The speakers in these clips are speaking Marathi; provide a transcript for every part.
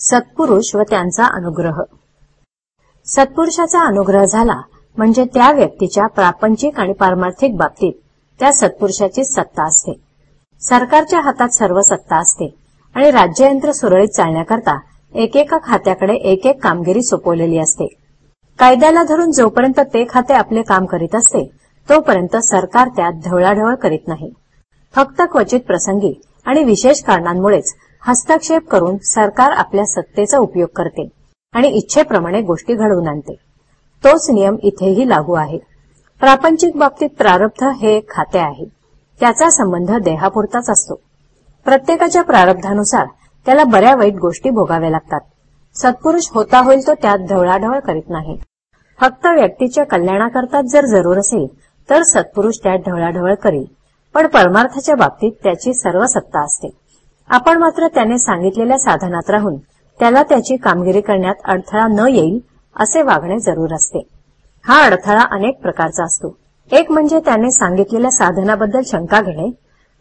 सत्पुरुष व त्यांचा अनुग्रह. सत्पुरुषाचा अनुग्रह झाला म्हणजे त्या व्यक्तीच्या प्रापंचिक आणि पारमार्थिक बाबतीत त्या सत्पुरुषाची सत्ता असते. सरकारच्या हातात सर्व सत्ता असते आणि राज्ययंत्र सुरळीत चालण्याकरता एकेका खात्याकडे एक एक कामगिरी सोपवलेली असते. कायद्याला धरून जोपर्यंत ते खाते आपले काम करीत असते तोपर्यंत सरकार त्यात ढवळाढवळ करीत नाही. फक्त क्वचित प्रसंगी आणि विशेष कारणांमुळेच हस्तक्षेप करून सरकार आपल्या सत्तेचा उपयोग करते आणि इच्छेप्रमाणे गोष्टी घडवून आणते. तोच नियम इथेही लागू आहे. प्रापंचिक बाबतीत प्रारब्ध हे एक खाते आहे. त्याचा संबंध देहापुरताच असतो. प्रत्येकाच्या प्रारब्धानुसार त्याला बऱ्या वाईट गोष्टी भोगाव्या लागतात. सत्पुरुष होता होईल तो त्यात ढवळाढवळ करीत नाही. फक्त व्यक्तीच्या कल्याणाकरताच जर जरूर असेल तर सत्पुरुष त्यात ढवळाढवळ करील. पण परमार्थाच्या बाबतीत त्याची सर्व सत्ता असते. आपण मात्र त्याने सांगितलेल्या साधनात राहून त्याला त्याची कामगिरी करण्यात अडथळा न येईल असे वागणे जरूर असते. हा अडथळा अनेक प्रकारचा असतो. एक म्हणजे त्याने सांगितलेल्या साधनाबद्दल शंका घेणे.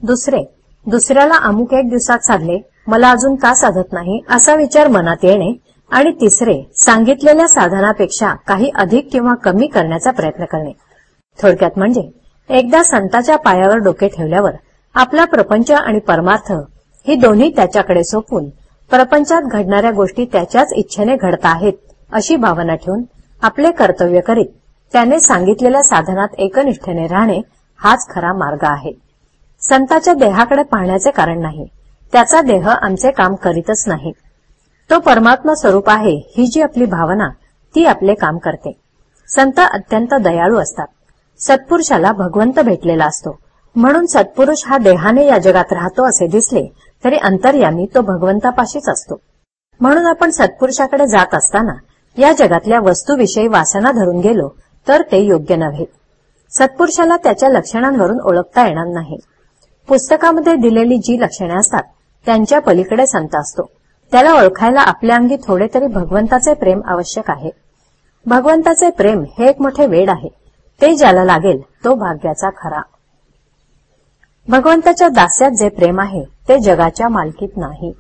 दुसरे दुसऱ्याला अमुक एक दिवसात साधले मला अजून का साधत नाही? असा विचार मनात येणे. आणि तिसरे सांगितलेल्या साधनापेक्षा काही अधिक किंवा कमी करण्याचा प्रयत्न करणे. थोडक्यात म्हणजे एकदा संताच्या पायावर डोके ठेवल्यावर आपला प्रपंच आणि परमार्थ ही दोन्ही त्याच्याकडे सोपून प्रपंचात घडणाऱ्या गोष्टी त्याच्याच इच्छेने घडत आहेत अशी भावना ठेवून आपले कर्तव्य करीत त्याने सांगितलेल्या साधनात एकनिष्ठेने राहणे हाच खरा मार्ग आहे. संताच्या देहाकडे पाहण्याचे कारण नाही. त्याचा देह आमचे काम करीतच नाही. तो परमात्मा स्वरूप आहे ही जी आपली भावना ती आपले काम करते. संत अत्यंत दयाळू असतात. सत्पुरुषाला भगवंत भेटलेला असतो. म्हणून सत्पुरुष हा देहाने या जगात राहतो असे दिसले तरी अंतर्यामी तो भगवंतापाशीच असतो. म्हणून आपण सत्पुरुषाकडे जात असताना या जगातल्या वस्तूविषयी वासना धरून गेलो तर ते योग्य नव्हे. सत्पुरुषाला त्याच्या लक्षणांवरून ओळखता येणार नाही. पुस्तकामध्ये दिलेली जी लक्षणे असतात त्यांच्या पलीकडे संत असतो. त्याला ओळखायला आपल्या अंगी थोडे तरी भगवंताचे प्रेम आवश्यक आहे. भगवंताचे प्रेम हे एक मोठे वेड आहे. ते ज्याला लागेल तो भाग्याचा खरा. भगवंताच्या दास्यात जे प्रेम आहे ते जगाच्या मालकीत नाही.